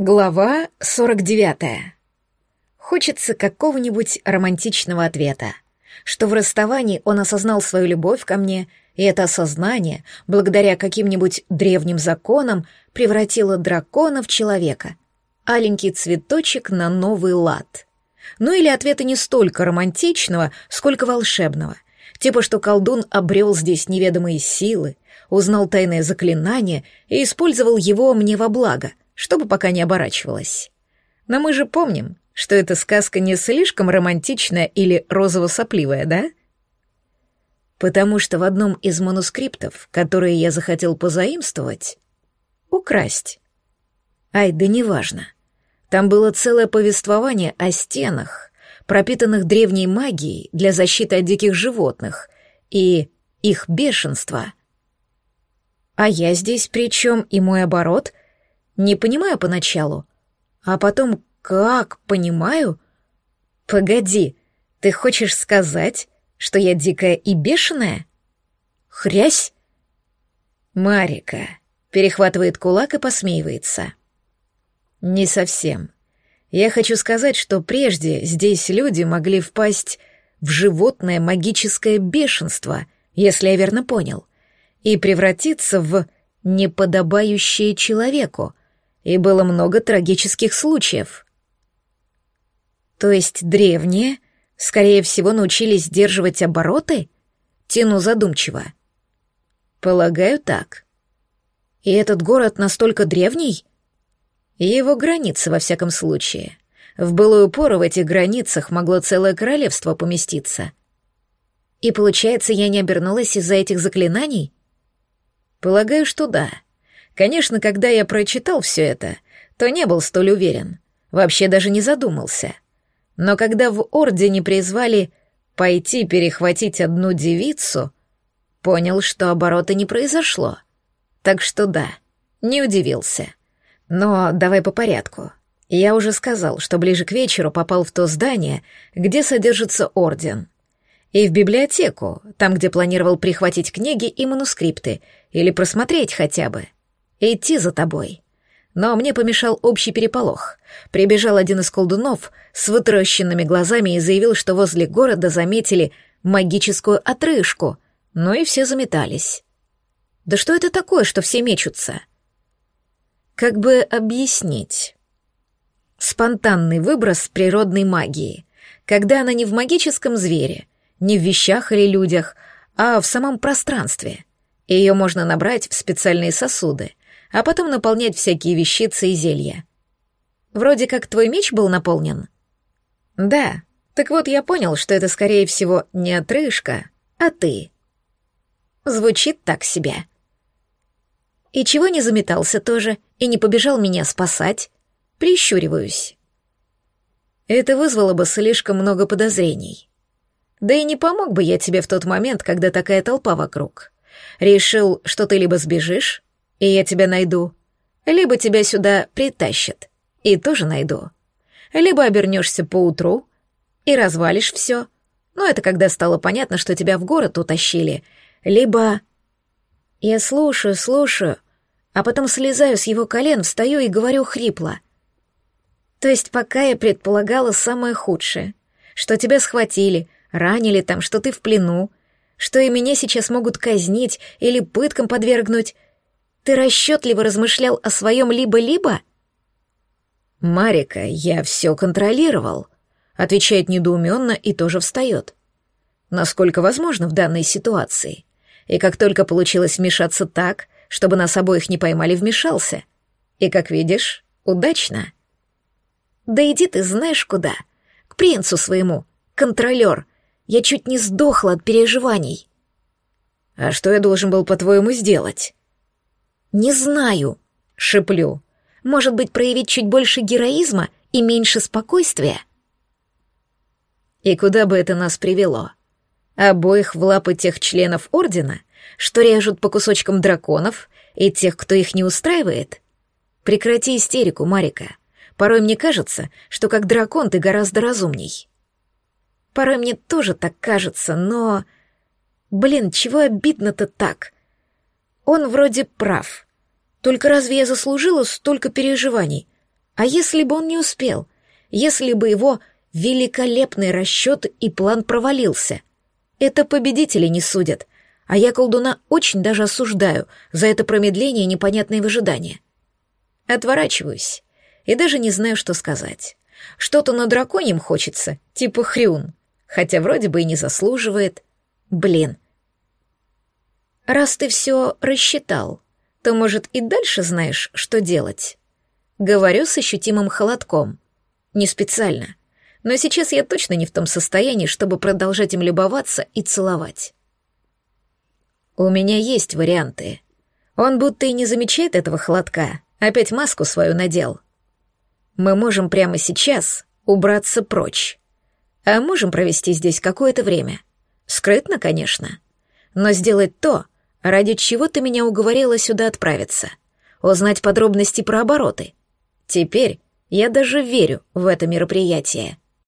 Глава 49. Хочется какого-нибудь романтичного ответа, что в расставании он осознал свою любовь ко мне, и это осознание, благодаря каким-нибудь древним законам, превратило дракона в человека. Аленький цветочек на новый лад. Ну или ответа не столько романтичного, сколько волшебного. Типа, что колдун обрел здесь неведомые силы, узнал тайное заклинание и использовал его мне во благо — чтобы пока не оборачивалась. Но мы же помним, что эта сказка не слишком романтичная или розово-сопливая, да? Потому что в одном из манускриптов, которые я захотел позаимствовать, украсть. Ай, да неважно. Там было целое повествование о стенах, пропитанных древней магией для защиты от диких животных и их бешенства. А я здесь при чем и мой оборот — не понимаю поначалу, а потом как понимаю? Погоди, ты хочешь сказать, что я дикая и бешеная? Хрясь? Марика перехватывает кулак и посмеивается. Не совсем. Я хочу сказать, что прежде здесь люди могли впасть в животное магическое бешенство, если я верно понял, и превратиться в неподобающее человеку, и было много трагических случаев. То есть древние, скорее всего, научились сдерживать обороты? Тяну задумчиво. Полагаю, так. И этот город настолько древний? Его границы, во всяком случае. В былую пору в этих границах могло целое королевство поместиться. И получается, я не обернулась из-за этих заклинаний? Полагаю, что да. — Конечно, когда я прочитал все это, то не был столь уверен, вообще даже не задумался. Но когда в Ордене призвали пойти перехватить одну девицу, понял, что оборота не произошло. Так что да, не удивился. Но давай по порядку. Я уже сказал, что ближе к вечеру попал в то здание, где содержится Орден. И в библиотеку, там, где планировал прихватить книги и манускрипты, или просмотреть хотя бы — идти за тобой. Но мне помешал общий переполох. Прибежал один из колдунов с вытращенными глазами и заявил, что возле города заметили магическую отрыжку, ну и все заметались. Да что это такое, что все мечутся? Как бы объяснить? Спонтанный выброс природной магии, когда она не в магическом звере, не в вещах или людях, а в самом пространстве. Ее можно набрать в специальные сосуды, а потом наполнять всякие вещицы и зелья. Вроде как твой меч был наполнен? Да. Так вот, я понял, что это, скорее всего, не отрыжка, а ты. Звучит так себе. И чего не заметался тоже, и не побежал меня спасать? Прищуриваюсь. Это вызвало бы слишком много подозрений. Да и не помог бы я тебе в тот момент, когда такая толпа вокруг. Решил, что ты либо сбежишь, и я тебя найду. Либо тебя сюда притащат, и тоже найду. Либо обернешься поутру и развалишь все. Но это когда стало понятно, что тебя в город утащили. Либо... Я слушаю, слушаю, а потом слезаю с его колен, встаю и говорю хрипло. То есть пока я предполагала самое худшее, что тебя схватили, ранили там, что ты в плену, что и меня сейчас могут казнить или пыткам подвергнуть, ты расчетливо размышлял о своем либо-либо? Марика, я все контролировал, отвечает недоуменно и тоже встает. Насколько возможно в данной ситуации. И как только получилось вмешаться так, чтобы нас обоих не поймали, вмешался. И, как видишь, удачно. Да иди ты знаешь куда. К принцу своему, контролер. Я чуть не сдохла от переживаний. А что я должен был, по-твоему, сделать? «Не знаю», — шеплю. «Может быть, проявить чуть больше героизма и меньше спокойствия?» И куда бы это нас привело? Обоих в лапы тех членов Ордена, что режут по кусочкам драконов, и тех, кто их не устраивает? Прекрати истерику, Марика. Порой мне кажется, что как дракон ты гораздо разумней. Порой мне тоже так кажется, но... Блин, чего обидно-то так? Он вроде прав. Только разве я заслужила столько переживаний? А если бы он не успел? Если бы его великолепный расчет и план провалился? Это победители не судят, а я колдуна очень даже осуждаю за это промедление и непонятное выжидание. Отворачиваюсь и даже не знаю, что сказать. Что-то на драконьем хочется, типа хрюн, хотя вроде бы и не заслуживает. Блин. Раз ты все рассчитал, то, может, и дальше знаешь, что делать? Говорю с ощутимым холодком. Не специально. Но сейчас я точно не в том состоянии, чтобы продолжать им любоваться и целовать. У меня есть варианты. Он будто и не замечает этого холодка, опять маску свою надел. Мы можем прямо сейчас убраться прочь. А можем провести здесь какое-то время. Скрытно, конечно. Но сделать то, ради чего ты меня уговорила сюда отправиться. Узнать подробности про обороты. Теперь я даже верю в это мероприятие.